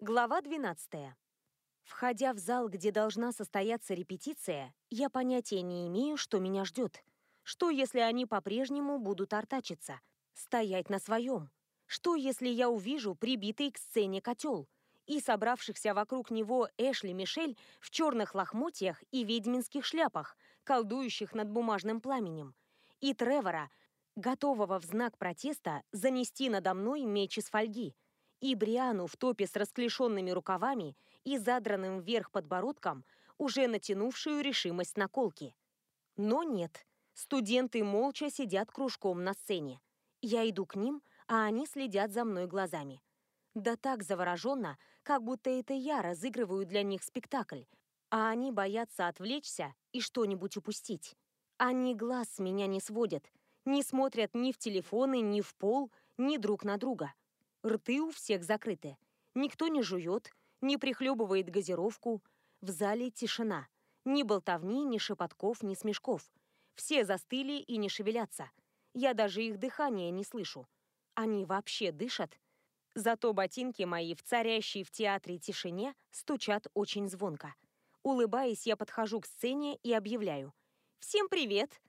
Глава 12. Входя в зал, где должна состояться репетиция, я понятия не имею, что меня ждет. Что, если они по-прежнему будут артачиться, стоять на своем? Что, если я увижу прибитый к сцене котел и собравшихся вокруг него Эшли Мишель в черных лохмотьях и ведьминских шляпах, колдующих над бумажным пламенем, и Тревора, готового в знак протеста занести надо мной меч из фольги, и Бриану в топе с расклешенными рукавами и задранным вверх подбородком, уже натянувшую решимость на колки. Но нет, студенты молча сидят кружком на сцене. Я иду к ним, а они следят за мной глазами. Да так завороженно, как будто это я разыгрываю для них спектакль, а они боятся отвлечься и что-нибудь упустить. Они глаз с меня не сводят, не смотрят ни в телефоны, ни в пол, ни друг на друга. Рты у всех закрыты. Никто не жует, не прихлебывает газировку. В зале тишина. Ни болтовни, ни шепотков, ни смешков. Все застыли и не шевелятся. Я даже их дыхания не слышу. Они вообще дышат? Зато ботинки мои в царящей в театре тишине стучат очень звонко. Улыбаясь, я подхожу к сцене и объявляю. «Всем привет!»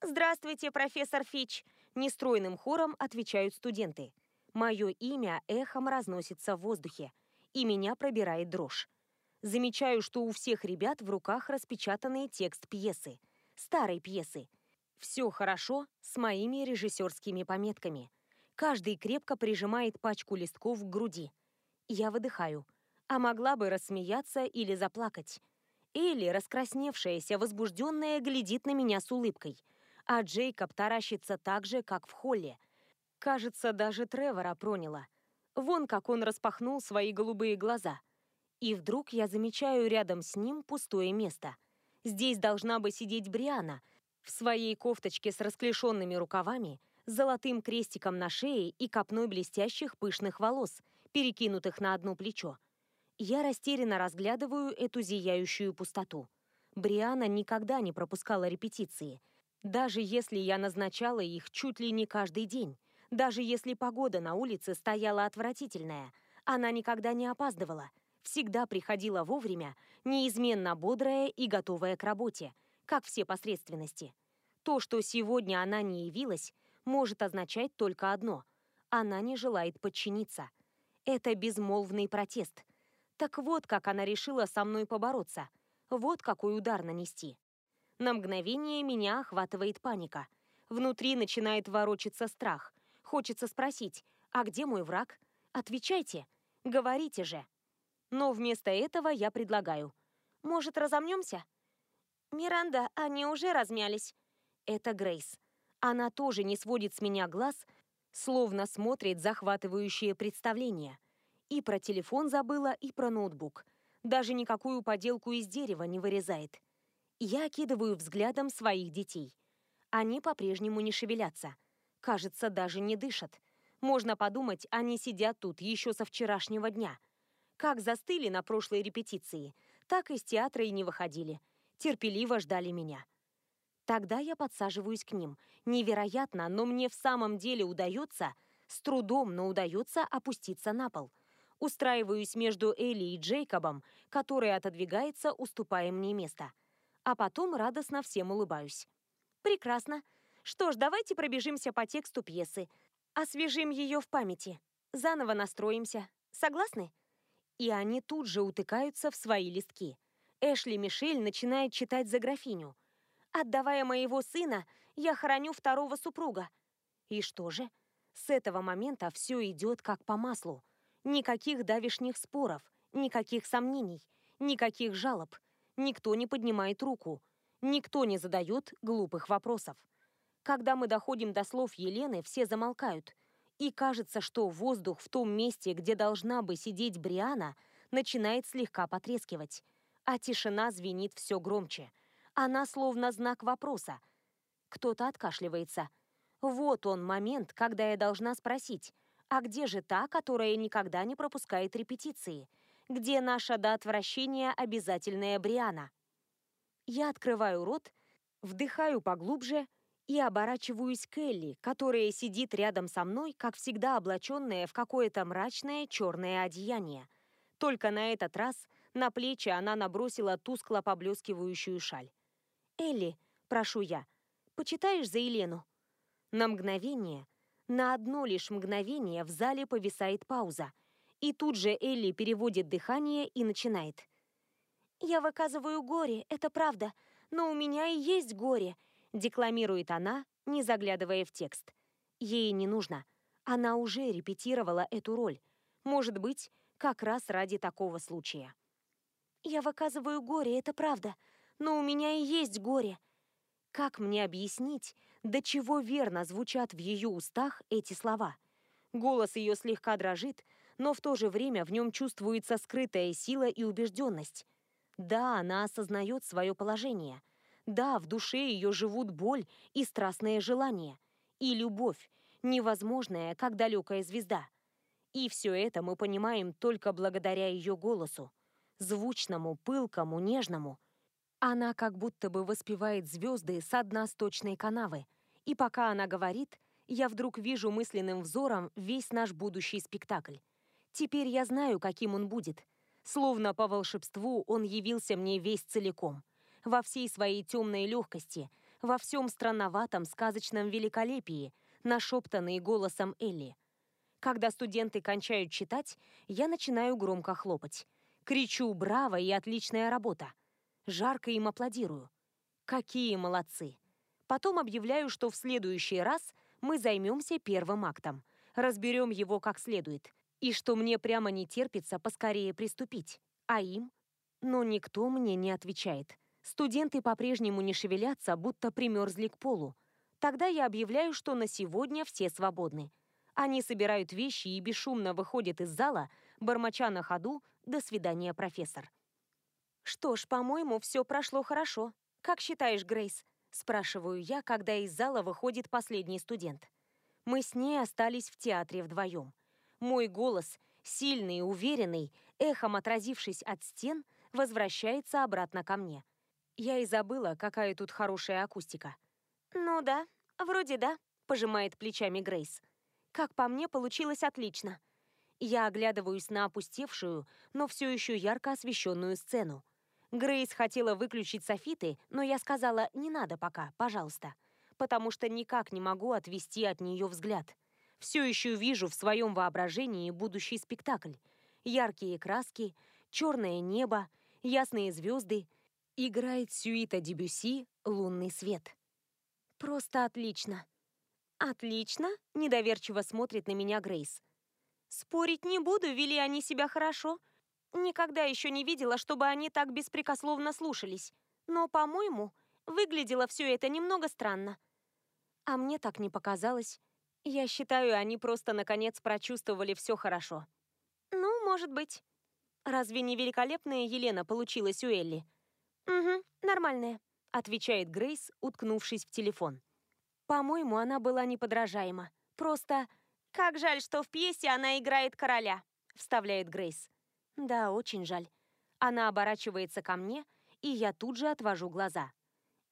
«Здравствуйте, профессор Фич!» Нестройным хором отвечают студенты. Мое имя эхом разносится в воздухе, и меня пробирает дрожь. Замечаю, что у всех ребят в руках распечатанный текст пьесы, старой пьесы. Все хорошо с моими режиссерскими пометками. Каждый крепко прижимает пачку листков к груди. Я выдыхаю, а могла бы рассмеяться или заплакать. Элли, раскрасневшаяся, возбужденная, глядит на меня с улыбкой, а Джейкоб таращится так же, как в холле. Кажется, даже Тревора проняло. Вон как он распахнул свои голубые глаза. И вдруг я замечаю рядом с ним пустое место. Здесь должна бы сидеть Бриана в своей кофточке с расклешенными рукавами, золотым крестиком на шее и копной блестящих пышных волос, перекинутых на одно плечо. Я растерянно разглядываю эту зияющую пустоту. Бриана никогда не пропускала репетиции, даже если я назначала их чуть ли не каждый день. Даже если погода на улице стояла отвратительная, она никогда не опаздывала, всегда приходила вовремя, неизменно бодрая и готовая к работе, как все посредственности. То, что сегодня она не явилась, может означать только одно – она не желает подчиниться. Это безмолвный протест. Так вот, как она решила со мной побороться. Вот какой удар нанести. На мгновение меня охватывает паника. Внутри начинает ворочаться страх. Хочется спросить, а где мой враг? Отвечайте, говорите же. Но вместо этого я предлагаю. Может, разомнемся? Миранда, они уже размялись. Это Грейс. Она тоже не сводит с меня глаз, словно смотрит захватывающее представление. И про телефон забыла, и про ноутбук. Даже никакую поделку из дерева не вырезает. Я окидываю взглядом своих детей. Они по-прежнему не шевелятся кажется, даже не дышат. Можно подумать, они сидят тут еще со вчерашнего дня. Как застыли на прошлой репетиции, так из театра и не выходили. Терпеливо ждали меня. Тогда я подсаживаюсь к ним. Невероятно, но мне в самом деле удается, с трудом, но удается опуститься на пол. Устраиваюсь между Элли и Джейкобом, который отодвигается, уступая мне место. А потом радостно всем улыбаюсь. «Прекрасно. Что ж, давайте пробежимся по тексту пьесы. Освежим ее в памяти. Заново настроимся. Согласны? И они тут же утыкаются в свои листки. Эшли Мишель начинает читать за графиню. «Отдавая моего сына, я хороню второго супруга». И что же? С этого момента все идет как по маслу. Никаких давишних споров, никаких сомнений, никаких жалоб. Никто не поднимает руку. Никто не задает глупых вопросов. Когда мы доходим до слов Елены, все замолкают. И кажется, что воздух в том месте, где должна бы сидеть Бриана, начинает слегка потрескивать. А тишина звенит все громче. Она словно знак вопроса. Кто-то откашливается. Вот он момент, когда я должна спросить, а где же та, которая никогда не пропускает репетиции? Где наша до отвращения обязательная Бриана? Я открываю рот, вдыхаю поглубже и оборачиваюсь к Элли, которая сидит рядом со мной, как всегда облаченная в какое-то мрачное черное одеяние. Только на этот раз на плечи она набросила тускло поблескивающую шаль. «Элли, прошу я, почитаешь за Елену?» На мгновение, на одно лишь мгновение в зале повисает пауза, и тут же Элли переводит дыхание и начинает. «Я выказываю горе, это правда, но у меня и есть горе», декламирует она, не заглядывая в текст. Ей не нужно. Она уже репетировала эту роль. Может быть, как раз ради такого случая. «Я выказываю горе, это правда, но у меня и есть горе». Как мне объяснить, до чего верно звучат в ее устах эти слова? Голос ее слегка дрожит, но в то же время в нем чувствуется скрытая сила и убежденность. Да, она осознает свое положение. Да, в душе ее живут боль и страстное желание. И любовь, невозможная, как далекая звезда. И все это мы понимаем только благодаря ее голосу. Звучному, пылкому, нежному. Она как будто бы воспевает звезды с дна сточной канавы. И пока она говорит, я вдруг вижу мысленным взором весь наш будущий спектакль. Теперь я знаю, каким он будет. Словно по волшебству он явился мне весь целиком. Во всей своей темной легкости, во всем странноватом сказочном великолепии – нашептанные голосом Элли. Когда студенты кончают читать, я начинаю громко хлопать. Кричу «Браво!» и «Отличная работа!». Жарко им аплодирую. Какие молодцы! Потом объявляю, что в следующий раз мы займемся первым актом, разберем его как следует, и что мне прямо не терпится поскорее приступить. А им? Но никто мне не отвечает. Студенты по-прежнему не шевелятся, будто примерзли к полу. Тогда я объявляю, что на сегодня все свободны. Они собирают вещи и бесшумно выходят из зала, бормоча на ходу «До свидания, профессор». «Что ж, по-моему, все прошло хорошо. Как считаешь, Грейс?» Спрашиваю я, когда из зала выходит последний студент. Мы с ней остались в театре вдвоем. Мой голос, сильный и уверенный, эхом отразившись от стен, возвращается обратно ко мне. Я и забыла, какая тут хорошая акустика. «Ну да, вроде да», — пожимает плечами Грейс. «Как по мне, получилось отлично». Я оглядываюсь на опустевшую, но все еще ярко освещенную сцену. Грейс хотела выключить софиты, но я сказала «не надо пока, пожалуйста», потому что никак не могу отвести от нее взгляд. Все еще вижу в своем воображении будущий спектакль. Яркие краски, черное небо, ясные звезды. Играет сюита Дебюси «Лунный свет». Просто отлично. Отлично? Недоверчиво смотрит на меня Грейс. Спорить не буду, вели они себя хорошо. Никогда еще не видела, чтобы они так беспрекословно слушались. Но, по-моему, выглядело все это немного странно. А мне так не показалось. Я считаю, они просто наконец прочувствовали все хорошо. Ну, может быть. Разве не великолепная Елена получилась у Элли? Угу, нормальная отвечает Грейс, уткнувшись в телефон. По-моему, она была неподражаема. Просто «Как жаль, что в пьесе она играет короля», вставляет Грейс. Да, очень жаль. Она оборачивается ко мне, и я тут же отвожу глаза.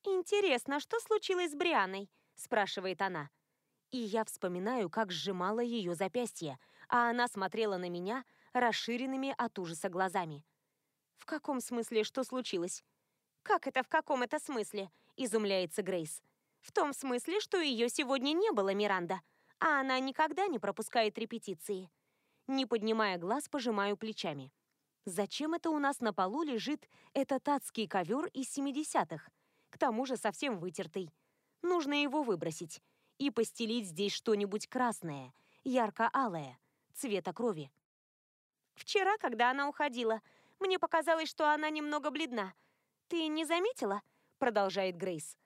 «Интересно, что случилось с Брианой?» спрашивает она. И я вспоминаю, как сжимала ее запястье, а она смотрела на меня расширенными от ужаса глазами. «В каком смысле, что случилось?» «Как это в каком это смысле?» – изумляется Грейс. «В том смысле, что ее сегодня не было, Миранда, а она никогда не пропускает репетиции». Не поднимая глаз, пожимаю плечами. Зачем это у нас на полу лежит этот адский ковер из 70-х? К тому же совсем вытертый. Нужно его выбросить и постелить здесь что-нибудь красное, ярко-алое, цвета крови. Вчера, когда она уходила, мне показалось, что она немного бледна, «Ты не заметила?» — продолжает Грейс.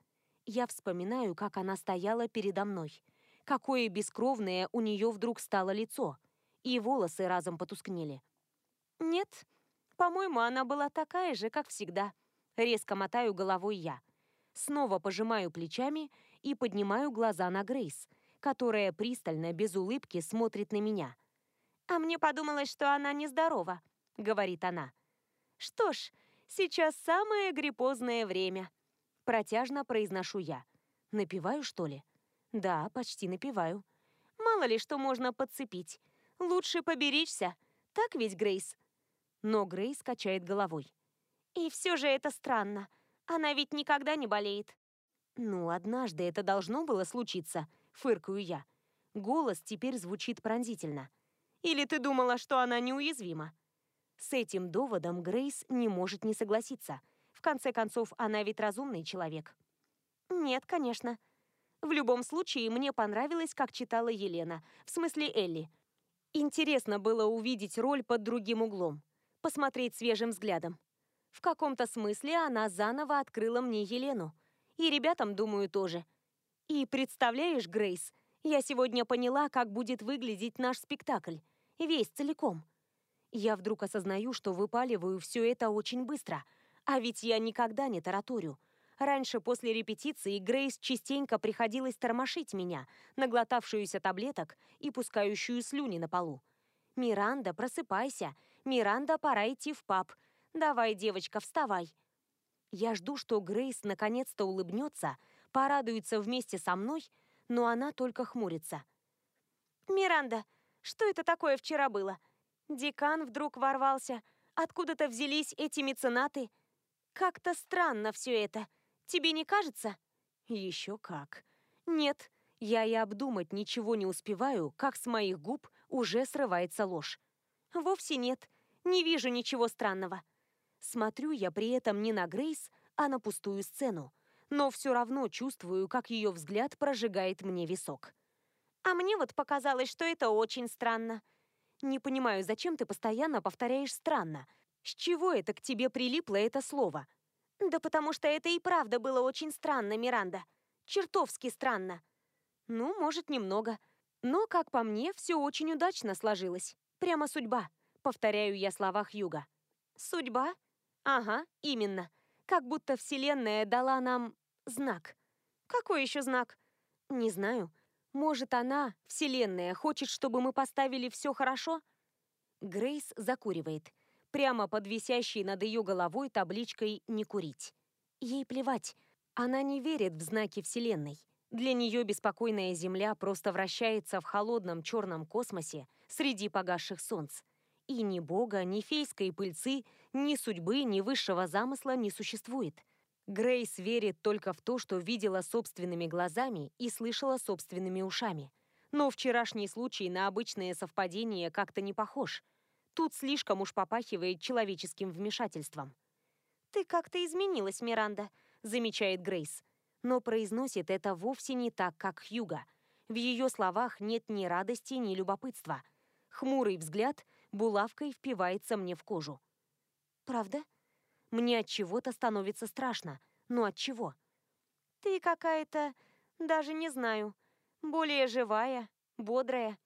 Я вспоминаю, как она стояла передо мной. Какое бескровное у нее вдруг стало лицо. И волосы разом потускнели. «Нет, по-моему, она была такая же, как всегда». Резко мотаю головой я. Снова пожимаю плечами и поднимаю глаза на Грейс, которая пристально, без улыбки, смотрит на меня. «А мне подумалось, что она нездорова», — говорит она. «Что ж, Сейчас самое гриппозное время. Протяжно произношу я. Напиваю, что ли? Да, почти напиваю. Мало ли что можно подцепить. Лучше поберечься. Так ведь, Грейс? Но Грейс качает головой. И все же это странно. Она ведь никогда не болеет. Ну, однажды это должно было случиться, фыркаю я. Голос теперь звучит пронзительно. Или ты думала, что она неуязвима? С этим доводом Грейс не может не согласиться. В конце концов, она ведь разумный человек. Нет, конечно. В любом случае, мне понравилось, как читала Елена, в смысле Элли. Интересно было увидеть роль под другим углом, посмотреть свежим взглядом. В каком-то смысле она заново открыла мне Елену. И ребятам, думаю, тоже. И представляешь, Грейс, я сегодня поняла, как будет выглядеть наш спектакль. Весь целиком. Я вдруг осознаю, что выпаливаю все это очень быстро. А ведь я никогда не тараторю. Раньше, после репетиции, Грейс частенько приходилось тормошить меня, наглотавшуюся таблеток и пускающую слюни на полу. «Миранда, просыпайся! Миранда, пора идти в паб! Давай, девочка, вставай!» Я жду, что Грейс наконец-то улыбнется, порадуется вместе со мной, но она только хмурится. «Миранда, что это такое вчера было? Декан вдруг ворвался. Откуда-то взялись эти меценаты. Как-то странно все это. Тебе не кажется?» «Еще как. Нет, я и обдумать ничего не успеваю, как с моих губ уже срывается ложь. Вовсе нет. Не вижу ничего странного». Смотрю я при этом не на Грейс, а на пустую сцену, но все равно чувствую, как ее взгляд прожигает мне висок. А мне вот показалось, что это очень странно. Не понимаю, зачем ты постоянно повторяешь «странно». С чего это к тебе прилипло это слово? Да потому что это и правда было очень странно, Миранда. Чертовски странно. Ну, может, немного. Но, как по мне, все очень удачно сложилось. Прямо судьба. Повторяю я слова Хьюга. Судьба? Ага, именно. Как будто Вселенная дала нам знак. Какой еще знак? Не знаю. Может, она, Вселенная, хочет, чтобы мы поставили все хорошо? Грейс закуривает. Прямо под висящей над ее головой табличкой «Не курить». Ей плевать. Она не верит в знаки Вселенной. Для нее беспокойная Земля просто вращается в холодном черном космосе среди погасших солнц. И ни Бога, ни фейской пыльцы, ни судьбы, ни высшего замысла не существует. Грейс верит только в то, что видела собственными глазами и слышала собственными ушами. Но вчерашний случай на обычное совпадение как-то не похож. Тут слишком уж попахивает человеческим вмешательством. «Ты как-то изменилась, Миранда», — замечает Грейс. Но произносит это вовсе не так, как Хьюга. В ее словах нет ни радости, ни любопытства. Хмурый взгляд булавкой впивается мне в кожу. «Правда?» Мне от чего-то становится страшно. Но от чего? Ты какая-то, даже не знаю, более живая, бодрая.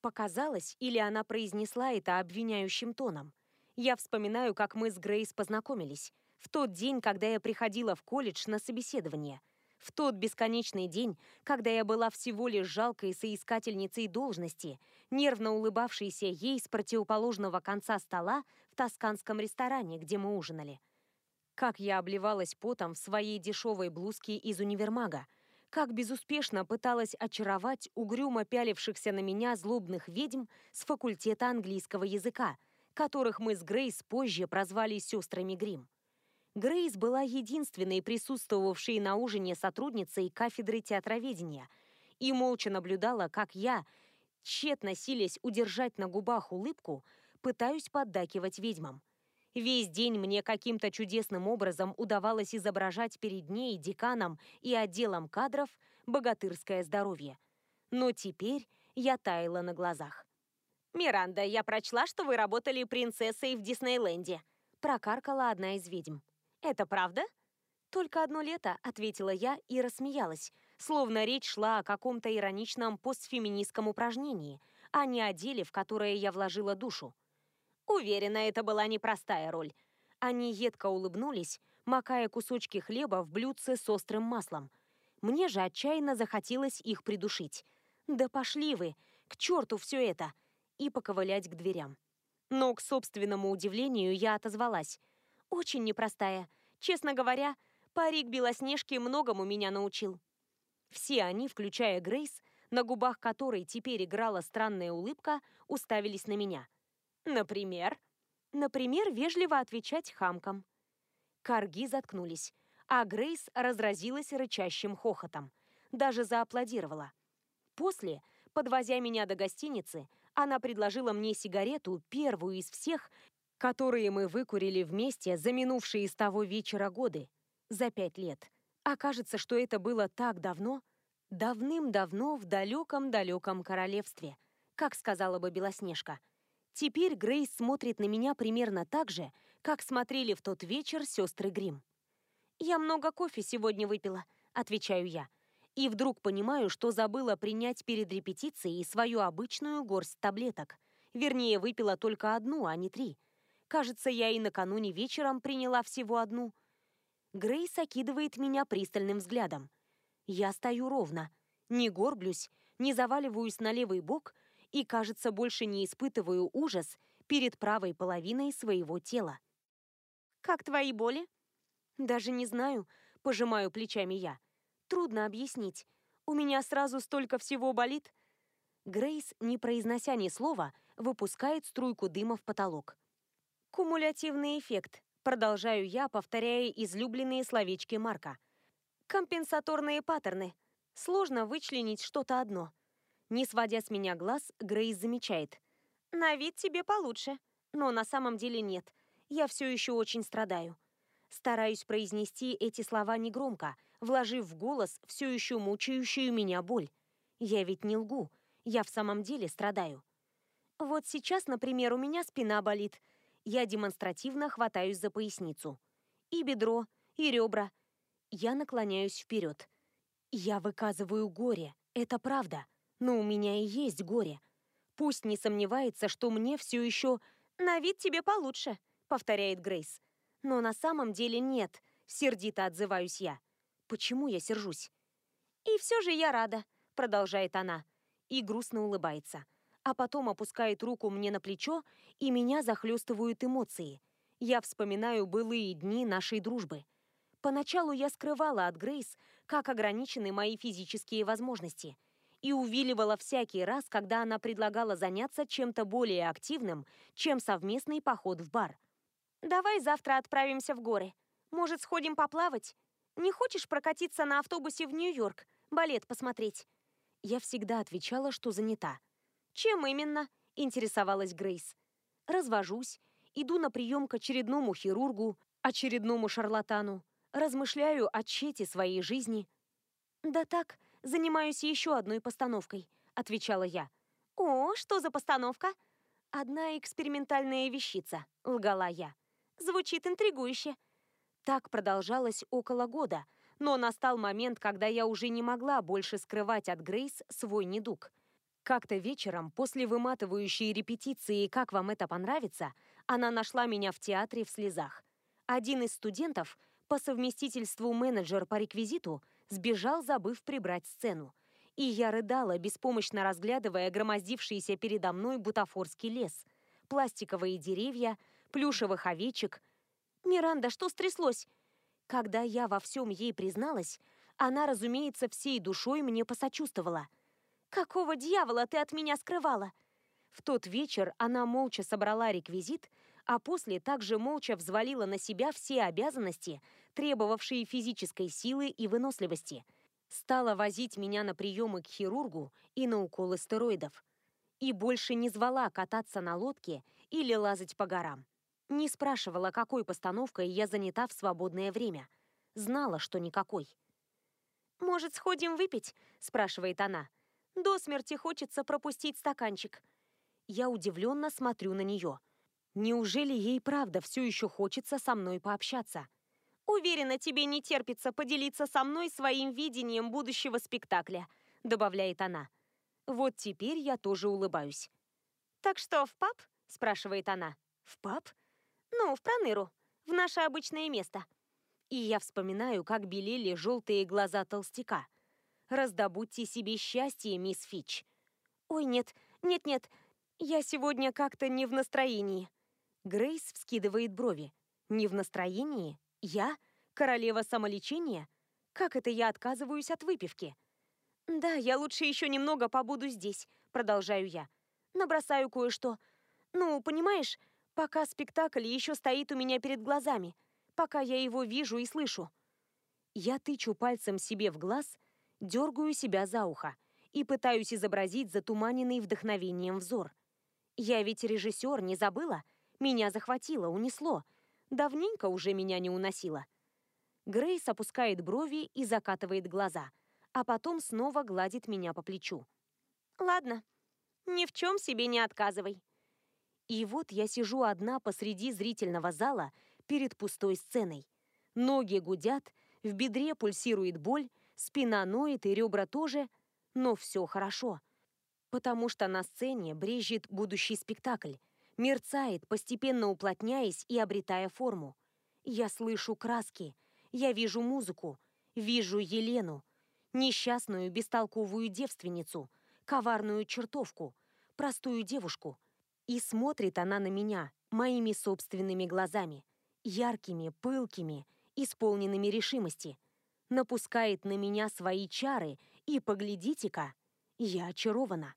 Показалось, или она произнесла это обвиняющим тоном. Я вспоминаю, как мы с Грейс познакомились. В тот день, когда я приходила в колледж на собеседование. В тот бесконечный день, когда я была всего лишь жалкой соискательницей должности, нервно улыбавшейся ей с противоположного конца стола тосканском ресторане, где мы ужинали. Как я обливалась потом в своей дешевой блузке из универмага, как безуспешно пыталась очаровать угрюмо пялившихся на меня злобных ведьм с факультета английского языка, которых мы с Грейс позже прозвали сестрами Грим. Грейс была единственной присутствовавшей на ужине сотрудницей кафедры театроведения и молча наблюдала, как я, тщетно силясь удержать на губах улыбку, пытаюсь поддакивать ведьмам. Весь день мне каким-то чудесным образом удавалось изображать перед ней, деканом и отделом кадров богатырское здоровье. Но теперь я таяла на глазах. «Миранда, я прочла, что вы работали принцессой в Диснейленде», прокаркала одна из ведьм. «Это правда?» «Только одно лето», — ответила я и рассмеялась, словно речь шла о каком-то ироничном постфеминистском упражнении, а не о деле, в которое я вложила душу. Уверена, это была непростая роль. Они едко улыбнулись, макая кусочки хлеба в блюдце с острым маслом. Мне же отчаянно захотелось их придушить. «Да пошли вы! К черту все это!» и поковылять к дверям. Но, к собственному удивлению, я отозвалась. Очень непростая. Честно говоря, парик Белоснежки многому меня научил. Все они, включая Грейс, на губах которой теперь играла странная улыбка, уставились на меня. Например? Например, вежливо отвечать хамкам. Карги заткнулись, а Грейс разразилась рычащим хохотом. Даже зааплодировала. После, подвозя меня до гостиницы, она предложила мне сигарету, первую из всех, которые мы выкурили вместе за минувшие с того вечера годы, за пять лет. Окажется, что это было так давно, давным-давно в далеком-далеком королевстве, как сказала бы Белоснежка. Теперь Грейс смотрит на меня примерно так же, как смотрели в тот вечер сестры Грим. «Я много кофе сегодня выпила», — отвечаю я. И вдруг понимаю, что забыла принять перед репетицией свою обычную горсть таблеток. Вернее, выпила только одну, а не три. Кажется, я и накануне вечером приняла всего одну. Грейс окидывает меня пристальным взглядом. Я стою ровно, не горблюсь, не заваливаюсь на левый бок и, кажется, больше не испытываю ужас перед правой половиной своего тела. «Как твои боли?» «Даже не знаю», — пожимаю плечами я. Трудно объяснить. У меня сразу столько всего болит. Грейс, не произнося ни слова, выпускает струйку дыма в потолок. Кумулятивный эффект. Продолжаю я, повторяя излюбленные словечки Марка. Компенсаторные паттерны. Сложно вычленить что-то одно. Не сводя с меня глаз, Грейс замечает. На вид тебе получше. Но на самом деле нет. Я все еще очень страдаю. Стараюсь произнести эти слова негромко, вложив в голос все еще мучающую меня боль. Я ведь не лгу, я в самом деле страдаю. Вот сейчас, например, у меня спина болит. Я демонстративно хватаюсь за поясницу. И бедро, и ребра. Я наклоняюсь вперед. Я выказываю горе, это правда. Но у меня и есть горе. Пусть не сомневается, что мне все еще «На вид тебе получше», — повторяет Грейс. Но на самом деле нет, сердито отзываюсь я. Почему я сержусь? И все же я рада, продолжает она и грустно улыбается. А потом опускает руку мне на плечо, и меня захлестывают эмоции. Я вспоминаю былые дни нашей дружбы. Поначалу я скрывала от Грейс, как ограничены мои физические возможности, и увиливала всякий раз, когда она предлагала заняться чем-то более активным, чем совместный поход в бар. Давай завтра отправимся в горы. Может, сходим поплавать? Не хочешь прокатиться на автобусе в Нью-Йорк, балет посмотреть?» Я всегда отвечала, что занята. «Чем именно?» – интересовалась Грейс. «Развожусь, иду на прием к очередному хирургу, очередному шарлатану, размышляю о чете своей жизни». «Да так, занимаюсь еще одной постановкой», – отвечала я. «О, что за постановка?» «Одна экспериментальная вещица», – лгала я. Звучит интригующе. Так продолжалось около года, но настал момент, когда я уже не могла больше скрывать от Грейс свой недуг. Как-то вечером, после выматывающей репетиции «Как вам это понравится?», она нашла меня в театре в слезах. Один из студентов, по совместительству менеджер по реквизиту, сбежал, забыв прибрать сцену. И я рыдала, беспомощно разглядывая громоздившийся передо мной бутафорский лес, пластиковые деревья, плюшевых овечек. «Миранда, что стряслось?» Когда я во всем ей призналась, она, разумеется, всей душой мне посочувствовала. «Какого дьявола ты от меня скрывала?» В тот вечер она молча собрала реквизит, а после также молча взвалила на себя все обязанности, требовавшие физической силы и выносливости. Стала возить меня на приемы к хирургу и на уколы стероидов. И больше не звала кататься на лодке или лазать по горам. Не спрашивала, какой постановкой я занята в свободное время. Знала, что никакой. «Может, сходим выпить?» – спрашивает она. «До смерти хочется пропустить стаканчик». Я удивленно смотрю на нее. Неужели ей правда все еще хочется со мной пообщаться? «Уверена, тебе не терпится поделиться со мной своим видением будущего спектакля», – добавляет она. Вот теперь я тоже улыбаюсь. «Так что, в паб?» – спрашивает она. «В паб?» Ну, в Проныру, в наше обычное место. И я вспоминаю, как белели желтые глаза толстяка. Раздобудьте себе счастье, мисс Фич. Ой, нет, нет-нет, я сегодня как-то не в настроении. Грейс вскидывает брови. Не в настроении? Я? Королева самолечения? Как это я отказываюсь от выпивки? Да, я лучше еще немного побуду здесь, продолжаю я. Набросаю кое-что. Ну, понимаешь, Пока спектакль еще стоит у меня перед глазами, пока я его вижу и слышу. Я тычу пальцем себе в глаз, дергаю себя за ухо и пытаюсь изобразить затуманенный вдохновением взор. Я ведь режиссер, не забыла? Меня захватило, унесло. Давненько уже меня не уносило. Грейс опускает брови и закатывает глаза, а потом снова гладит меня по плечу. «Ладно, ни в чем себе не отказывай». И вот я сижу одна посреди зрительного зала перед пустой сценой. Ноги гудят, в бедре пульсирует боль, спина ноет и ребра тоже, но все хорошо. Потому что на сцене брежет будущий спектакль, мерцает, постепенно уплотняясь и обретая форму. Я слышу краски, я вижу музыку, вижу Елену, несчастную бестолковую девственницу, коварную чертовку, простую девушку. И смотрит она на меня моими собственными глазами, яркими, пылкими, исполненными решимости. Напускает на меня свои чары, и, поглядите-ка, я очарована.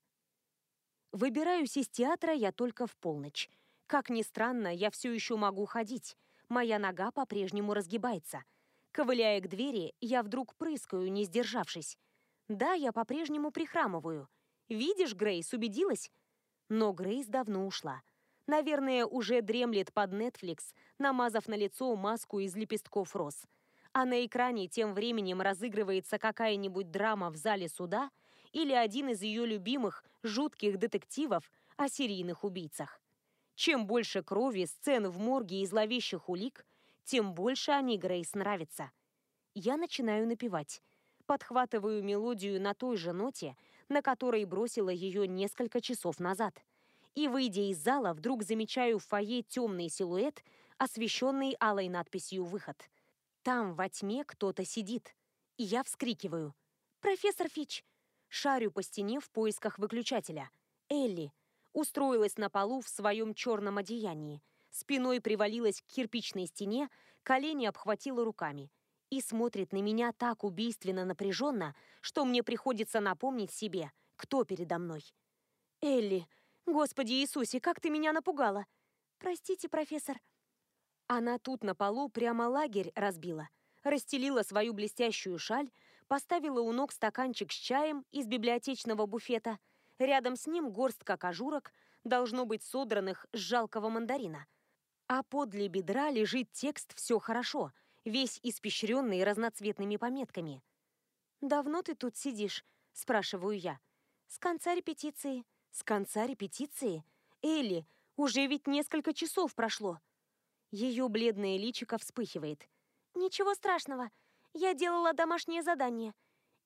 Выбираюсь из театра я только в полночь. Как ни странно, я все еще могу ходить. Моя нога по-прежнему разгибается. Ковыляя к двери, я вдруг прыскаю, не сдержавшись. Да, я по-прежнему прихрамываю. Видишь, Грейс, убедилась? Но Грейс давно ушла. Наверное, уже дремлет под Netflix, намазав на лицо маску из лепестков роз. А на экране тем временем разыгрывается какая-нибудь драма в зале суда – или один из ее любимых жутких детективов о серийных убийцах. Чем больше крови, сцен в морге и зловещих улик, тем больше они Грейс нравятся. Я начинаю напевать. Подхватываю мелодию на той же ноте, на которой бросила ее несколько часов назад. И, выйдя из зала, вдруг замечаю в фойе темный силуэт, освещенный алой надписью «Выход». Там во тьме кто-то сидит. И я вскрикиваю. «Профессор Фич, Шарю по стене в поисках выключателя. Элли устроилась на полу в своем черном одеянии. Спиной привалилась к кирпичной стене, колени обхватила руками. И смотрит на меня так убийственно напряженно, что мне приходится напомнить себе, кто передо мной. «Элли, Господи Иисусе, как ты меня напугала!» «Простите, профессор». Она тут на полу прямо лагерь разбила, расстелила свою блестящую шаль, поставила у ног стаканчик с чаем из библиотечного буфета. Рядом с ним горстка кожурок, должно быть содранных с жалкого мандарина. А подле бедра лежит текст «Все хорошо», весь испещренный разноцветными пометками. «Давно ты тут сидишь?» – спрашиваю я. «С конца репетиции». «С конца репетиции? Элли, уже ведь несколько часов прошло». Ее бледное личико вспыхивает. «Ничего страшного. Я делала домашнее задание.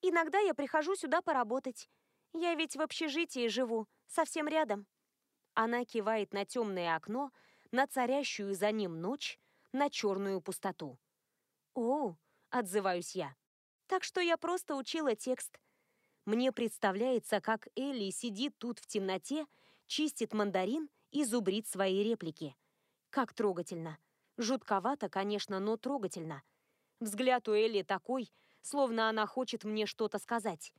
Иногда я прихожу сюда поработать. Я ведь в общежитии живу, совсем рядом. Она кивает на темное окно, на царящую за ним ночь, на черную пустоту. «О!» — отзываюсь я. «Так что я просто учила текст». Мне представляется, как Элли сидит тут в темноте, чистит мандарин и зубрит свои реплики. Как трогательно. Жутковато, конечно, но трогательно. Взгляд у Элли такой, словно она хочет мне что-то сказать.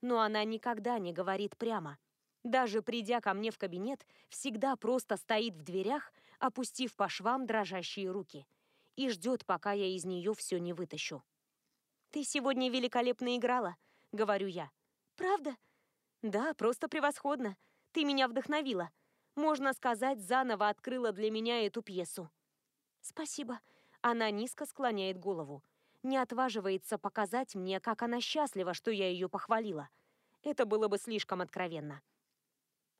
Но она никогда не говорит прямо. Даже придя ко мне в кабинет, всегда просто стоит в дверях, опустив по швам дрожащие руки. И ждет, пока я из нее все не вытащу. «Ты сегодня великолепно играла», — говорю я. «Правда?» «Да, просто превосходно. Ты меня вдохновила. Можно сказать, заново открыла для меня эту пьесу». «Спасибо», она низко склоняет голову. Не отваживается показать мне, как она счастлива, что я ее похвалила. Это было бы слишком откровенно.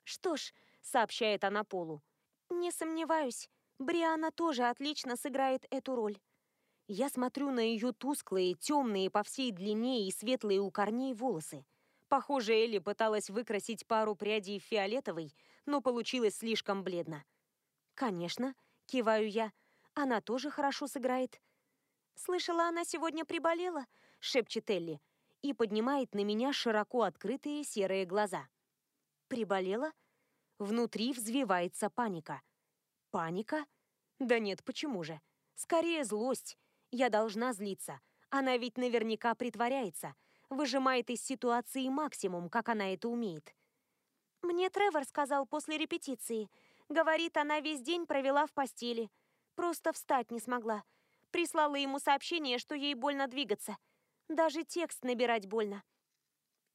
«Что ж», — сообщает она Полу, — «не сомневаюсь, Бриана тоже отлично сыграет эту роль». Я смотрю на ее тусклые, темные по всей длине и светлые у корней волосы. Похоже, Элли пыталась выкрасить пару прядей фиолетовой, но получилось слишком бледно. «Конечно», — киваю я, — она тоже хорошо сыграет. Слышала, она сегодня приболела, шепчет Элли и поднимает на меня широко открытые серые глаза. Приболела? Внутри взвивается паника. Паника? Да нет, почему же? Скорее злость. Я должна злиться. Она ведь наверняка притворяется, выжимает из ситуации максимум, как она это умеет. Мне Тревор сказал после репетиции. Говорит, она весь день провела в постели. Просто встать не смогла. Прислала ему сообщение, что ей больно двигаться. Даже текст набирать больно.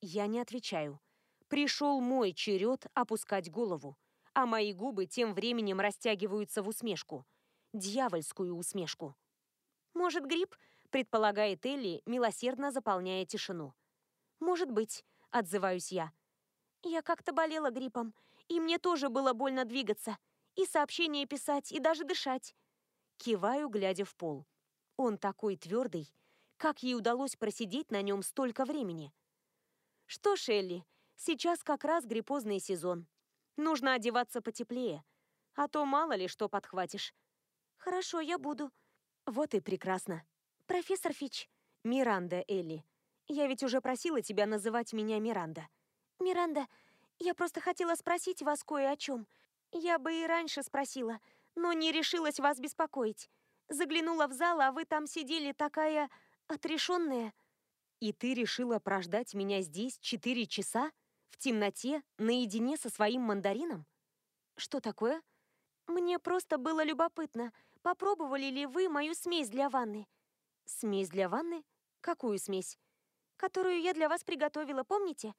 Я не отвечаю. Пришел мой черед опускать голову, а мои губы тем временем растягиваются в усмешку. Дьявольскую усмешку. «Может, грипп?» – предполагает Элли, милосердно заполняя тишину. «Может быть», – отзываюсь я. «Я как-то болела гриппом, и мне тоже было больно двигаться, и сообщения писать, и даже дышать». Киваю, глядя в пол. Он такой твердый. Как ей удалось просидеть на нем столько времени? Что, Шелли, сейчас как раз гриппозный сезон. Нужно одеваться потеплее, а то мало ли что подхватишь. Хорошо, я буду. Вот и прекрасно. Профессор Фич. Миранда, Элли. Я ведь уже просила тебя называть меня Миранда. Миранда, я просто хотела спросить вас кое о чем. Я бы и раньше спросила, но не решилась вас беспокоить. Заглянула в зал, а вы там сидели такая отрешенная. И ты решила прождать меня здесь четыре часа? В темноте, наедине со своим мандарином? Что такое? Мне просто было любопытно, попробовали ли вы мою смесь для ванны? Смесь для ванны? Какую смесь? Которую я для вас приготовила, помните?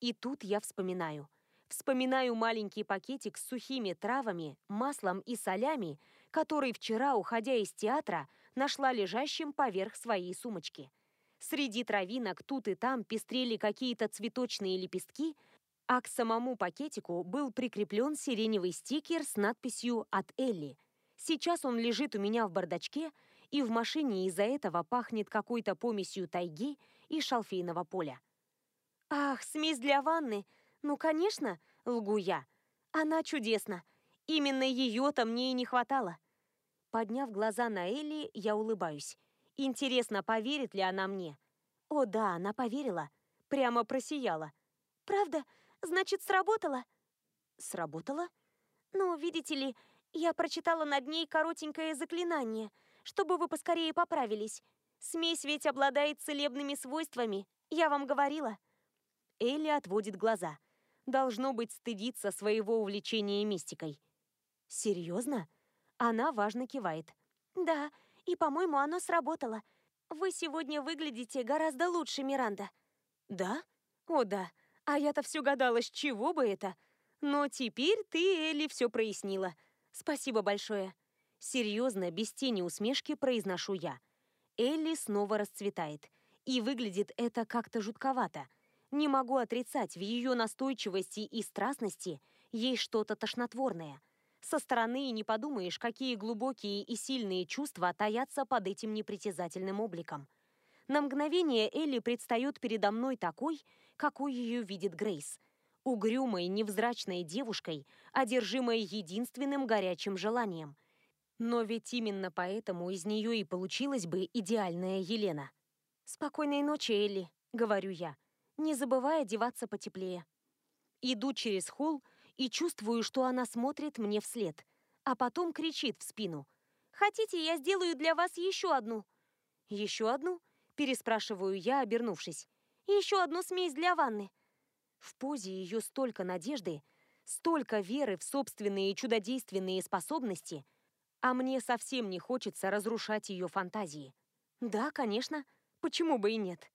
И тут я вспоминаю. Вспоминаю маленький пакетик с сухими травами, маслом и солями, который вчера, уходя из театра, нашла лежащим поверх своей сумочки. Среди травинок тут и там пестрели какие-то цветочные лепестки, а к самому пакетику был прикреплен сиреневый стикер с надписью «От Элли». Сейчас он лежит у меня в бардачке, и в машине из-за этого пахнет какой-то помесью тайги и шалфейного поля. «Ах, смесь для ванны! Ну, конечно, лгу я. Она чудесна. Именно ее-то мне и не хватало». Подняв глаза на Элли, я улыбаюсь. Интересно, поверит ли она мне? О да, она поверила. Прямо просияла. Правда? Значит, сработало? Сработало? Ну, видите ли, я прочитала над ней коротенькое заклинание, чтобы вы поскорее поправились. Смесь ведь обладает целебными свойствами, я вам говорила. Элли отводит глаза. Должно быть, стыдиться своего увлечения мистикой. Серьезно? Она важно кивает. Да, и, по-моему, оно сработало. Вы сегодня выглядите гораздо лучше, Миранда. Да? О, да. А я-то все гадала, с чего бы это. Но теперь ты, Элли, все прояснила. Спасибо большое. Серьезно, без тени усмешки произношу я. Элли снова расцветает. И выглядит это как-то жутковато. Не могу отрицать, в ее настойчивости и страстности есть что-то тошнотворное – со стороны не подумаешь, какие глубокие и сильные чувства таятся под этим непритязательным обликом. На мгновение Элли предстает передо мной такой, какой ее видит Грейс. Угрюмой, невзрачной девушкой, одержимой единственным горячим желанием. Но ведь именно поэтому из нее и получилась бы идеальная Елена. «Спокойной ночи, Элли», — говорю я, не забывая одеваться потеплее. Иду через холл, и чувствую, что она смотрит мне вслед, а потом кричит в спину. «Хотите, я сделаю для вас еще одну?» «Еще одну?» – переспрашиваю я, обернувшись. «Еще одну смесь для ванны». В позе ее столько надежды, столько веры в собственные чудодейственные способности, а мне совсем не хочется разрушать ее фантазии. Да, конечно, почему бы и нет.